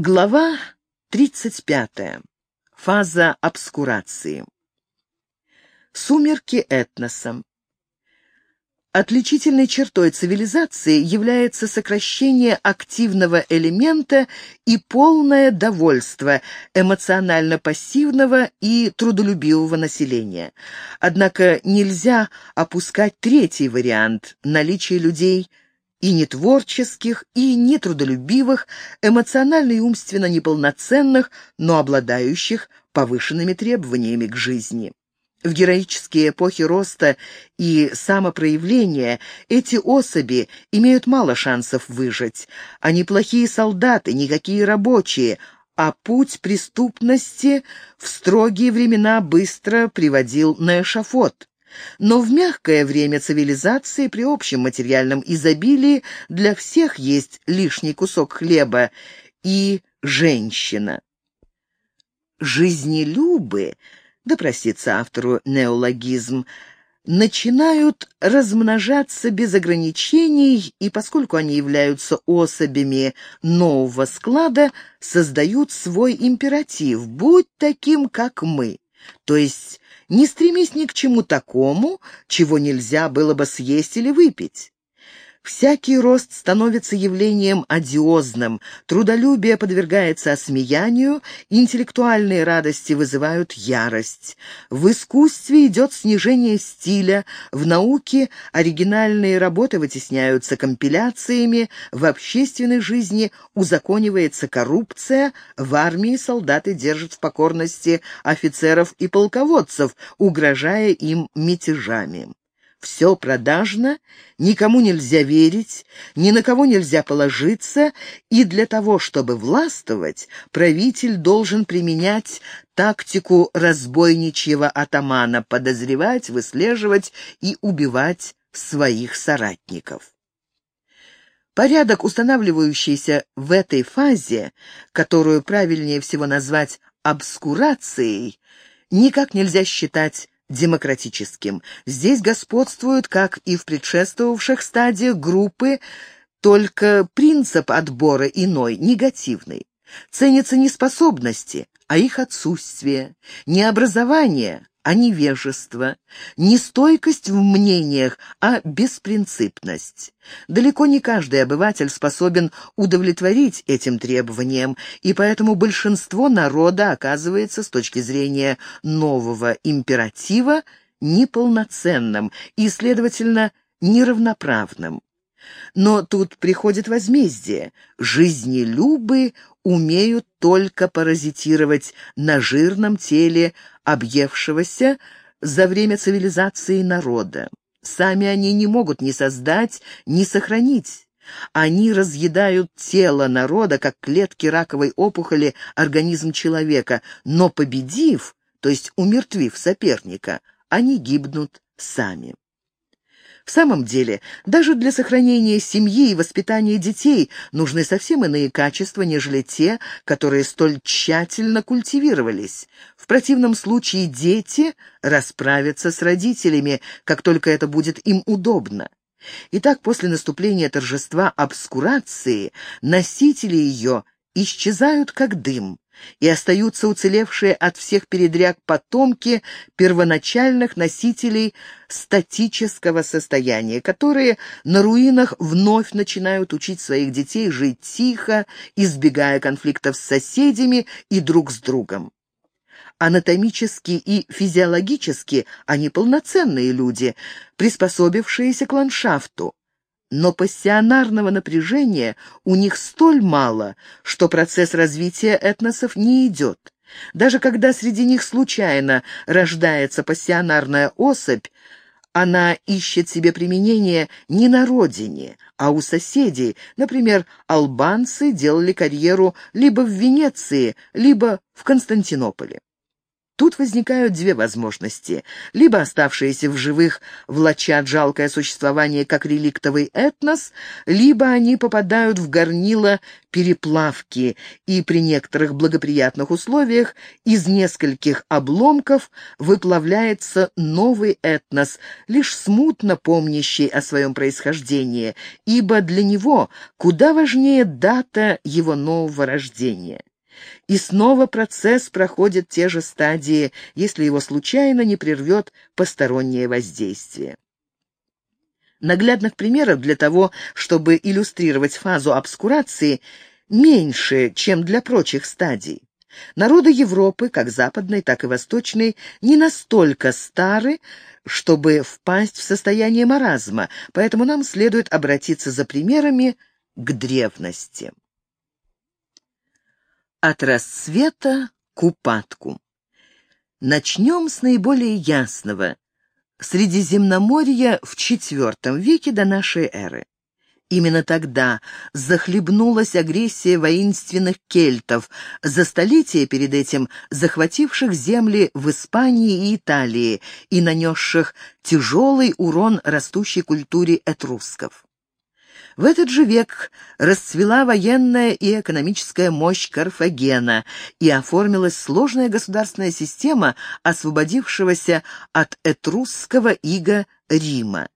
Глава 35. Фаза обскурации. Сумерки этноса. Отличительной чертой цивилизации является сокращение активного элемента и полное довольство эмоционально-пассивного и трудолюбивого населения. Однако нельзя опускать третий вариант – наличие людей – и нетворческих, и нетрудолюбивых, эмоционально и умственно неполноценных, но обладающих повышенными требованиями к жизни. В героические эпохи роста и самопроявления эти особи имеют мало шансов выжить. Они плохие солдаты, никакие рабочие, а путь преступности в строгие времена быстро приводил на эшафот. Но в мягкое время цивилизации при общем материальном изобилии для всех есть лишний кусок хлеба и женщина. Жизнелюбы, да автору неологизм, начинают размножаться без ограничений, и поскольку они являются особями нового склада, создают свой императив «будь таким, как мы», то есть не стремись ни к чему такому, чего нельзя было бы съесть или выпить. Всякий рост становится явлением одиозным, трудолюбие подвергается осмеянию, интеллектуальные радости вызывают ярость. В искусстве идет снижение стиля, в науке оригинальные работы вытесняются компиляциями, в общественной жизни узаконивается коррупция, в армии солдаты держат в покорности офицеров и полководцев, угрожая им мятежами. Все продажно, никому нельзя верить, ни на кого нельзя положиться, и для того, чтобы властвовать, правитель должен применять тактику разбойничьего атамана, подозревать, выслеживать и убивать своих соратников. Порядок, устанавливающийся в этой фазе, которую правильнее всего назвать обскурацией, никак нельзя считать демократическим. Здесь господствуют, как и в предшествовавших стадиях группы, только принцип отбора иной, негативный. Ценятся не способности, а их отсутствие, не образование, а невежество, не стойкость в мнениях, а беспринципность. Далеко не каждый обыватель способен удовлетворить этим требованиям, и поэтому большинство народа оказывается с точки зрения нового императива неполноценным и, следовательно, неравноправным. Но тут приходит возмездие. Жизнелюбы умеют только паразитировать на жирном теле объевшегося за время цивилизации народа. Сами они не могут ни создать, ни сохранить. Они разъедают тело народа, как клетки раковой опухоли организм человека, но победив, то есть умертвив соперника, они гибнут сами. В самом деле, даже для сохранения семьи и воспитания детей нужны совсем иные качества, нежели те, которые столь тщательно культивировались. В противном случае дети расправятся с родителями, как только это будет им удобно. Итак, после наступления торжества обскурации носители ее исчезают как дым и остаются уцелевшие от всех передряг потомки первоначальных носителей статического состояния, которые на руинах вновь начинают учить своих детей жить тихо, избегая конфликтов с соседями и друг с другом. Анатомически и физиологически они полноценные люди, приспособившиеся к ландшафту, но пассионарного напряжения у них столь мало, что процесс развития этносов не идет. Даже когда среди них случайно рождается пассионарная особь, она ищет себе применение не на родине, а у соседей. Например, албанцы делали карьеру либо в Венеции, либо в Константинополе. Тут возникают две возможности. Либо оставшиеся в живых влачат жалкое существование как реликтовый этнос, либо они попадают в горнило переплавки, и при некоторых благоприятных условиях из нескольких обломков выплавляется новый этнос, лишь смутно помнящий о своем происхождении, ибо для него куда важнее дата его нового рождения. И снова процесс проходит те же стадии, если его случайно не прервет постороннее воздействие. Наглядных примеров для того, чтобы иллюстрировать фазу обскурации, меньше, чем для прочих стадий. Народы Европы, как западной, так и восточной, не настолько стары, чтобы впасть в состояние маразма, поэтому нам следует обратиться за примерами к древности. От рассвета к упадку. Начнем с наиболее ясного. Средиземноморье в IV веке до нашей эры. Именно тогда захлебнулась агрессия воинственных кельтов, за столетия перед этим захвативших земли в Испании и Италии и нанесших тяжелый урон растущей культуре этрусков. В этот же век расцвела военная и экономическая мощь Карфагена и оформилась сложная государственная система освободившегося от этрусского ига Рима.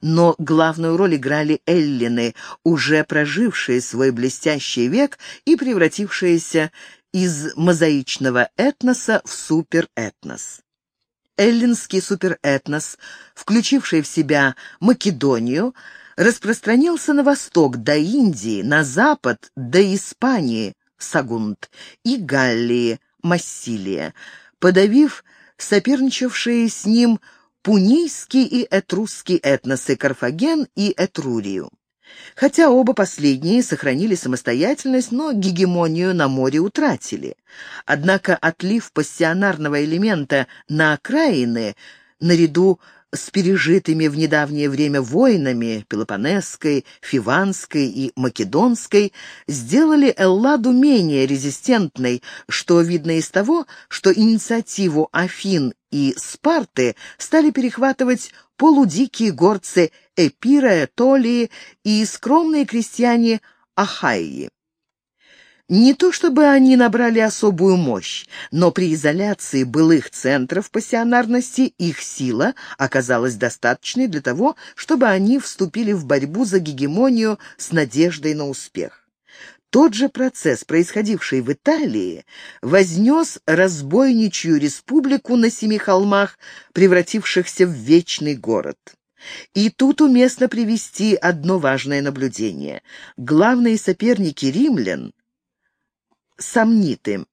Но главную роль играли эллины, уже прожившие свой блестящий век и превратившиеся из мозаичного этноса в суперэтнос. Эллинский суперэтнос, включивший в себя Македонию, распространился на восток до Индии, на запад до Испании, Сагунт, и Галлии, Массилия, подавив соперничавшие с ним пунийский и этрусский этносы Карфаген и Этрурию. Хотя оба последние сохранили самостоятельность, но гегемонию на море утратили. Однако отлив пассионарного элемента на окраины, наряду с пережитыми в недавнее время войнами Пелопонесской, Фиванской и Македонской сделали Элладу менее резистентной, что видно из того, что инициативу Афин и Спарты стали перехватывать полудикие горцы Эпира, Толии и скромные крестьяне Ахайи. Не то чтобы они набрали особую мощь, но при изоляции былых центров пассионарности их сила оказалась достаточной для того, чтобы они вступили в борьбу за гегемонию с надеждой на успех. Тот же процесс, происходивший в Италии, вознес разбойничью республику на семи холмах, превратившихся в вечный город. И тут уместно привести одно важное наблюдение. Главные соперники римлян сомниты,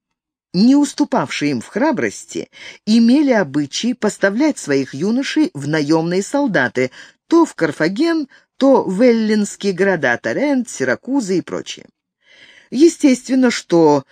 не уступавшие им в храбрости, имели обычай поставлять своих юношей в наемные солдаты, то в Карфаген, то в эллинские города Торрент, Сиракузы и прочее. Естественно, что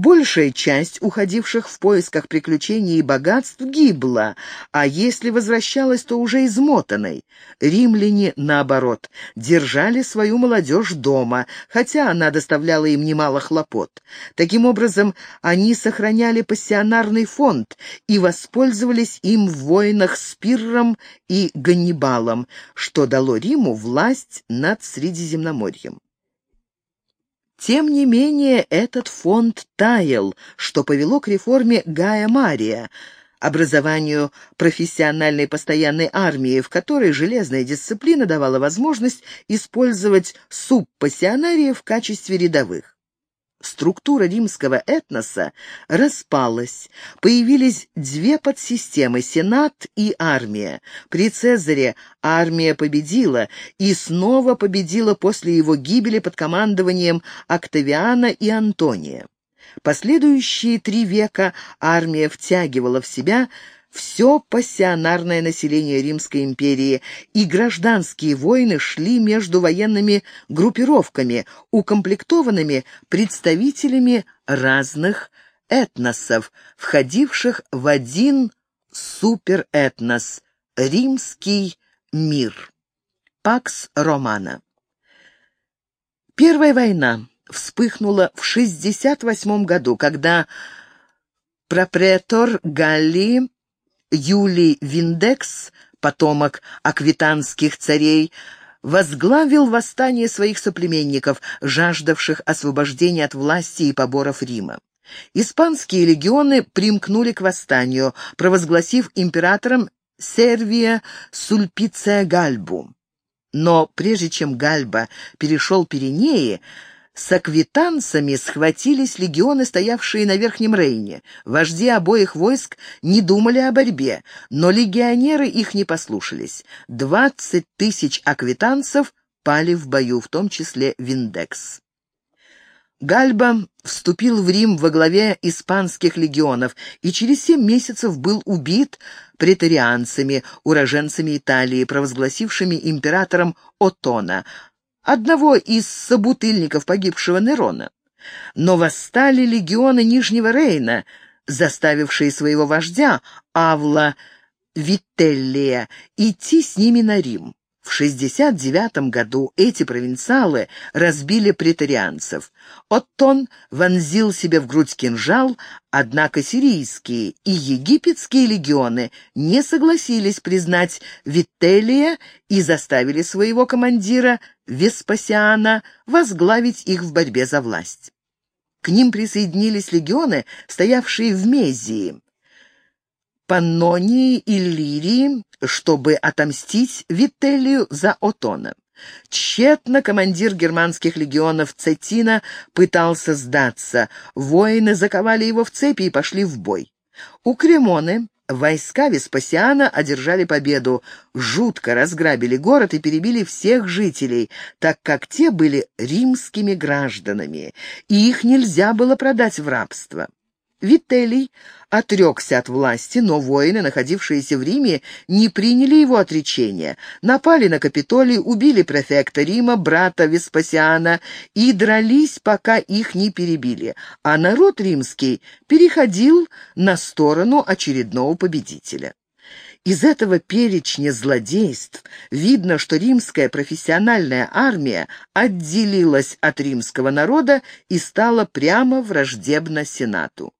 Большая часть уходивших в поисках приключений и богатств гибла, а если возвращалась, то уже измотанной. Римляне, наоборот, держали свою молодежь дома, хотя она доставляла им немало хлопот. Таким образом, они сохраняли пассионарный фонд и воспользовались им в войнах с Пирром и Ганнибалом, что дало Риму власть над Средиземноморьем. Тем не менее, этот фонд таял, что повело к реформе Гая Мария, образованию профессиональной постоянной армии, в которой железная дисциплина давала возможность использовать субпассионариев в качестве рядовых. Структура римского этноса распалась. Появились две подсистемы – Сенат и армия. При Цезаре армия победила и снова победила после его гибели под командованием Октавиана и Антония. Последующие три века армия втягивала в себя – все пассионарное население Римской империи, и гражданские войны шли между военными группировками, укомплектованными представителями разных этносов, входивших в один суперэтнос – римский мир. Пакс Романа. Первая война вспыхнула в 68 году, когда Пропретор Галлии Юлий Виндекс, потомок аквитанских царей, возглавил восстание своих соплеменников, жаждавших освобождения от власти и поборов Рима. Испанские легионы примкнули к восстанию, провозгласив императором Сервия Сульпиция Гальбу. Но прежде чем Гальба перешел Пиренеи, с аквитанцами схватились легионы, стоявшие на Верхнем Рейне. Вожди обоих войск не думали о борьбе, но легионеры их не послушались. Двадцать тысяч аквитанцев пали в бою, в том числе Виндекс. Гальба вступил в Рим во главе испанских легионов и через семь месяцев был убит претарианцами, уроженцами Италии, провозгласившими императором Отона, одного из собутыльников погибшего Нерона. Но восстали легионы Нижнего Рейна, заставившие своего вождя Авла Вителлия идти с ними на Рим. В 69 году эти провинциалы разбили претарианцев. Оттон вонзил себе в грудь кинжал, однако сирийские и египетские легионы не согласились признать Вителлия и заставили своего командира Веспасиана возглавить их в борьбе за власть. К ним присоединились легионы, стоявшие в Мезии. Паннонии и Лирии, чтобы отомстить Вителлию за Отона. Тщетно командир германских легионов Цетина пытался сдаться. Воины заковали его в цепи и пошли в бой. У Кремоны войска Веспасиана одержали победу, жутко разграбили город и перебили всех жителей, так как те были римскими гражданами, и их нельзя было продать в рабство. Вителий отрекся от власти, но воины, находившиеся в Риме, не приняли его отречения. Напали на Капитолий, убили префекта Рима, брата Веспасиана, и дрались, пока их не перебили. А народ римский переходил на сторону очередного победителя. Из этого перечня злодейств видно, что римская профессиональная армия отделилась от римского народа и стала прямо враждебна Сенату.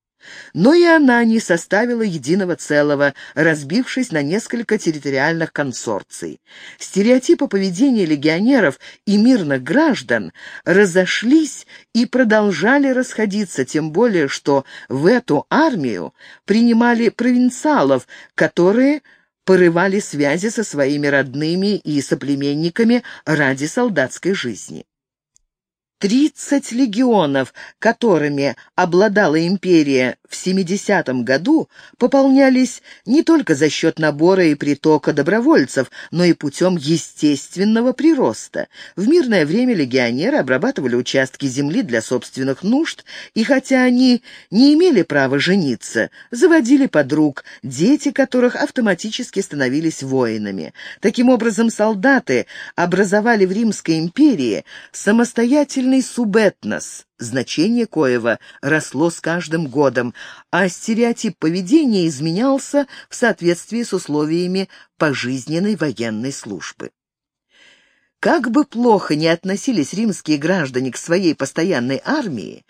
Но и она не составила единого целого, разбившись на несколько территориальных консорций. Стереотипы поведения легионеров и мирных граждан разошлись и продолжали расходиться, тем более что в эту армию принимали провинциалов, которые порывали связи со своими родными и соплеменниками ради солдатской жизни. Тридцать легионов, которыми обладала империя в 70 году, пополнялись не только за счет набора и притока добровольцев, но и путем естественного прироста. В мирное время легионеры обрабатывали участки земли для собственных нужд, и хотя они не имели права жениться, заводили подруг, дети которых автоматически становились воинами. Таким образом, солдаты образовали в Римской империи самостоятельно Сильный субэтнос, значение коего росло с каждым годом, а стереотип поведения изменялся в соответствии с условиями пожизненной военной службы. Как бы плохо ни относились римские граждане к своей постоянной армии,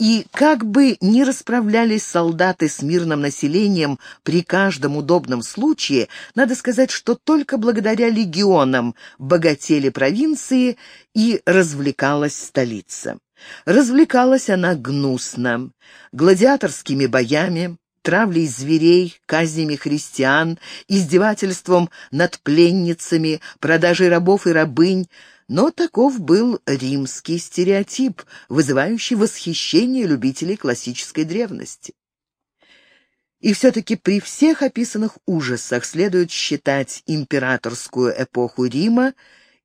и как бы ни расправлялись солдаты с мирным населением при каждом удобном случае, надо сказать, что только благодаря легионам богатели провинции и развлекалась столица. Развлекалась она гнусно, гладиаторскими боями, травлей зверей, казнями христиан, издевательством над пленницами, продажей рабов и рабынь, но таков был римский стереотип, вызывающий восхищение любителей классической древности. И все-таки при всех описанных ужасах следует считать императорскую эпоху Рима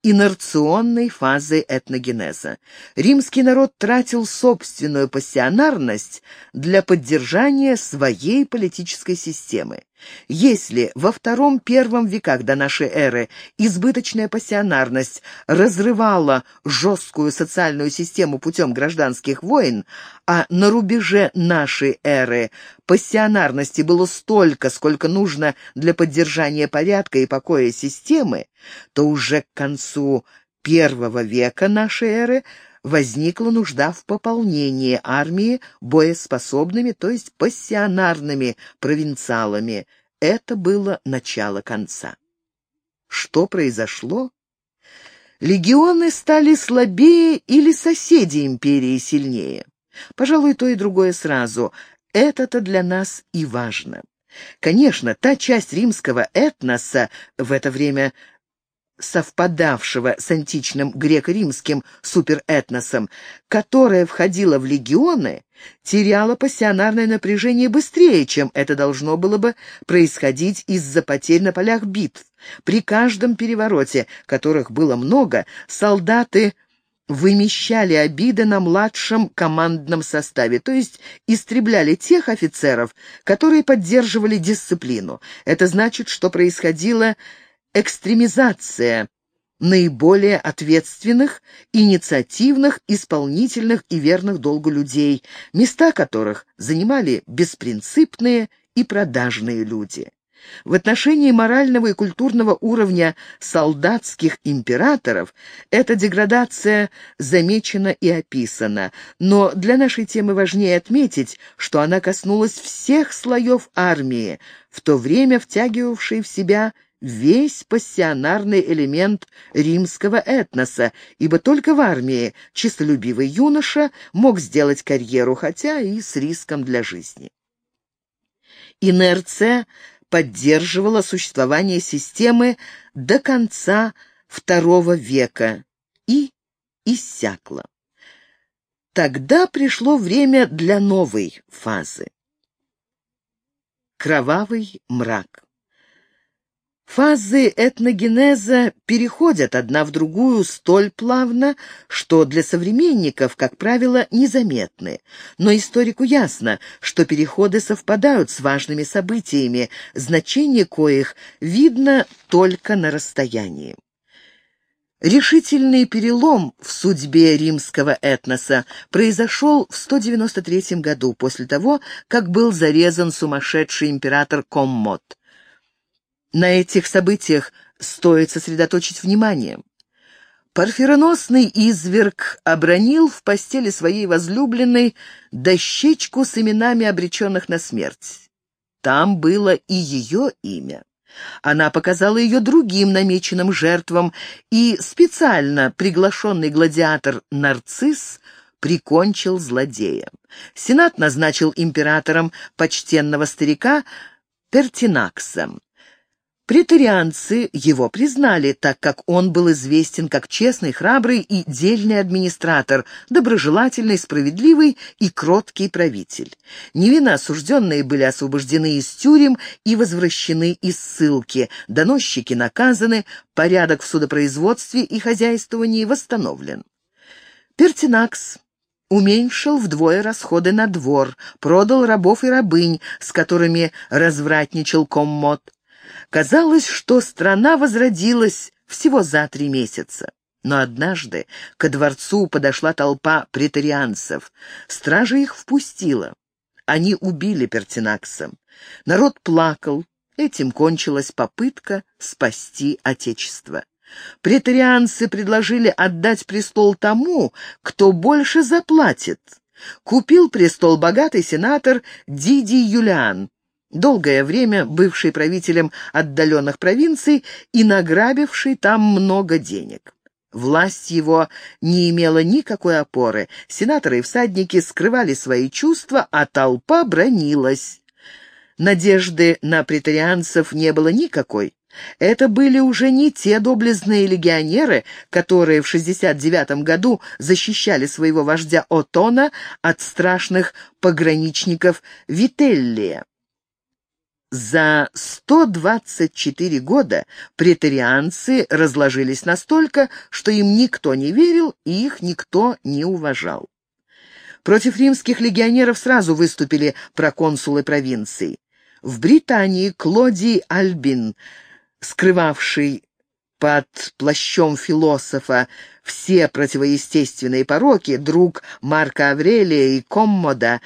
инерционной фазой этногенеза. Римский народ тратил собственную пассионарность для поддержания своей политической системы. Если во втором-первом веках до нашей эры избыточная пассионарность разрывала жесткую социальную систему путем гражданских войн, а на рубеже нашей эры пассионарности было столько, сколько нужно для поддержания порядка и покоя системы, то уже к концу первого века нашей эры возникла нужда в пополнении армии боеспособными, то есть пассионарными провинциалами. Это было начало конца. Что произошло? Легионы стали слабее или соседи империи сильнее? Пожалуй, то и другое сразу. Это-то для нас и важно. Конечно, та часть римского этноса в это время совпадавшего с античным греко-римским суперэтносом, которая входила в легионы, теряла пассионарное напряжение быстрее, чем это должно было бы происходить из-за потерь на полях битв. При каждом перевороте, которых было много, солдаты вымещали обиды на младшем командном составе, то есть истребляли тех офицеров, которые поддерживали дисциплину. Это значит, что происходило экстремизация наиболее ответственных, инициативных, исполнительных и верных долгу людей, места которых занимали беспринципные и продажные люди. В отношении морального и культурного уровня солдатских императоров эта деградация замечена и описана, но для нашей темы важнее отметить, что она коснулась всех слоев армии, в то время втягивавшей в себя весь пассионарный элемент римского этноса, ибо только в армии чистолюбивый юноша мог сделать карьеру, хотя и с риском для жизни. Инерция поддерживала существование системы до конца II века и иссякла. Тогда пришло время для новой фазы. Кровавый мрак. Фазы этногенеза переходят одна в другую столь плавно, что для современников, как правило, незаметны. Но историку ясно, что переходы совпадают с важными событиями, значение коих видно только на расстоянии. Решительный перелом в судьбе римского этноса произошел в 193 году, после того, как был зарезан сумасшедший император Коммот. На этих событиях стоит сосредоточить внимание. Парфироносный изверг обронил в постели своей возлюбленной дощечку с именами обреченных на смерть. Там было и ее имя. Она показала ее другим намеченным жертвам, и специально приглашенный гладиатор Нарцисс прикончил злодея. Сенат назначил императором почтенного старика Пертинакса. Претарианцы его признали, так как он был известен как честный, храбрый и дельный администратор, доброжелательный, справедливый и кроткий правитель. Невинно осужденные были освобождены из тюрем и возвращены из ссылки, доносчики наказаны, порядок в судопроизводстве и хозяйствовании восстановлен. Пертинакс уменьшил вдвое расходы на двор, продал рабов и рабынь, с которыми развратничал коммод, Казалось, что страна возродилась всего за три месяца. Но однажды ко дворцу подошла толпа претарианцев. Стража их впустила. Они убили Пертинакса. Народ плакал. Этим кончилась попытка спасти Отечество. Претарианцы предложили отдать престол тому, кто больше заплатит. Купил престол богатый сенатор Дидий Юлиан долгое время бывший правителем отдаленных провинций и награбивший там много денег. Власть его не имела никакой опоры, сенаторы и всадники скрывали свои чувства, а толпа бронилась. Надежды на претарианцев не было никакой. Это были уже не те доблестные легионеры, которые в 69 году защищали своего вождя Отона от страшных пограничников Вителлия. За 124 года претарианцы разложились настолько, что им никто не верил и их никто не уважал. Против римских легионеров сразу выступили проконсулы провинций. В Британии Клодий Альбин, скрывавший под плащом философа все противоестественные пороки, друг Марка Аврелия и Коммода,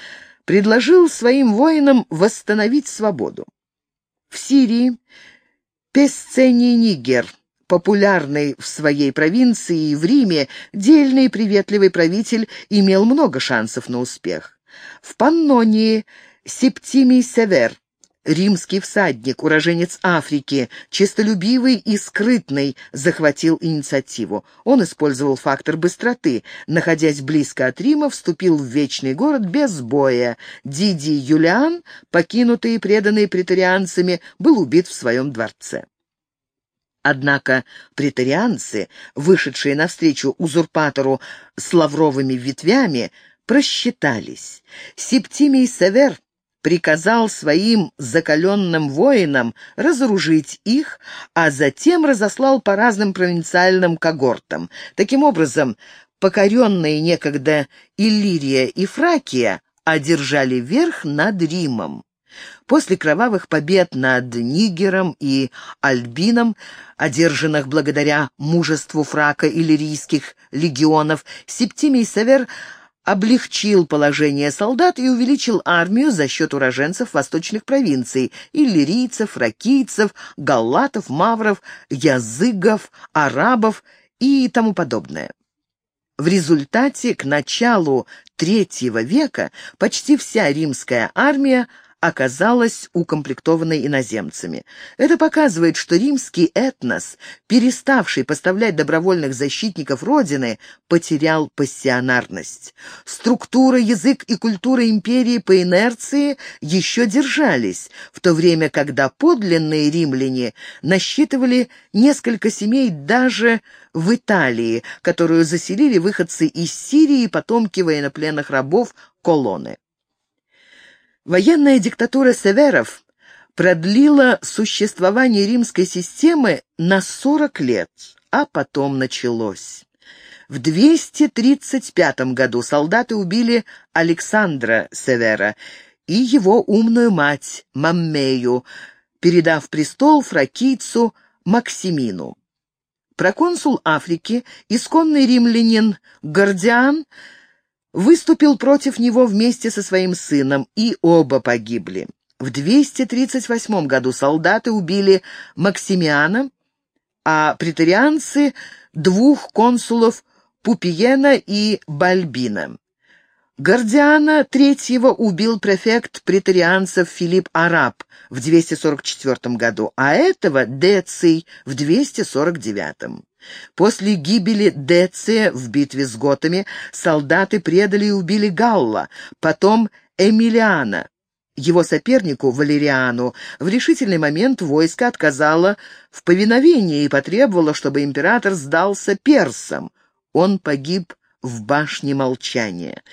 предложил своим воинам восстановить свободу. В Сирии Песцений Нигер Популярный в своей провинции и в Риме, дельный и приветливый правитель имел много шансов на успех. В Паннонии Септимий Север Римский всадник, уроженец Африки, честолюбивый и скрытный, захватил инициативу. Он использовал фактор быстроты. Находясь близко от Рима, вступил в Вечный город без боя. Диди Юлиан, покинутый и преданный претарианцами, был убит в своем дворце. Однако претарианцы, вышедшие навстречу узурпатору с лавровыми ветвями, просчитались. Септимий Север приказал своим закаленным воинам разоружить их, а затем разослал по разным провинциальным когортам. Таким образом, покоренные некогда Иллирия и Фракия одержали верх над Римом. После кровавых побед над Нигером и Альбином, одержанных благодаря мужеству фрака иллирийских легионов, Септимий Север облегчил положение солдат и увеличил армию за счет уроженцев восточных провинций – иллирийцев, фракийцев, галлатов, мавров, языгов, арабов и тому подобное. В результате к началу III века почти вся римская армия оказалась укомплектованной иноземцами. Это показывает, что римский этнос, переставший поставлять добровольных защитников Родины, потерял пассионарность. Структура, язык и культура империи по инерции еще держались, в то время, когда подлинные римляне насчитывали несколько семей даже в Италии, которую заселили выходцы из Сирии потомки военнопленных рабов Колоны. Военная диктатура Северов продлила существование римской системы на 40 лет, а потом началось. В 235 году солдаты убили Александра Севера и его умную мать Маммею, передав престол фракийцу Максимину. Проконсул Африки, исконный римлянин Гордиан – выступил против него вместе со своим сыном, и оба погибли. В 238 году солдаты убили Максимиана, а претарианцы — двух консулов Пупиена и Бальбина. Гордиана III убил префект претарианцев Филипп Араб в 244 году, а этого — Деций в 249. После гибели Деция в битве с готами солдаты предали и убили Галла, потом Эмилиана. Его сопернику, Валериану, в решительный момент войско отказало в повиновении и потребовало, чтобы император сдался персам. Он погиб в башне молчания.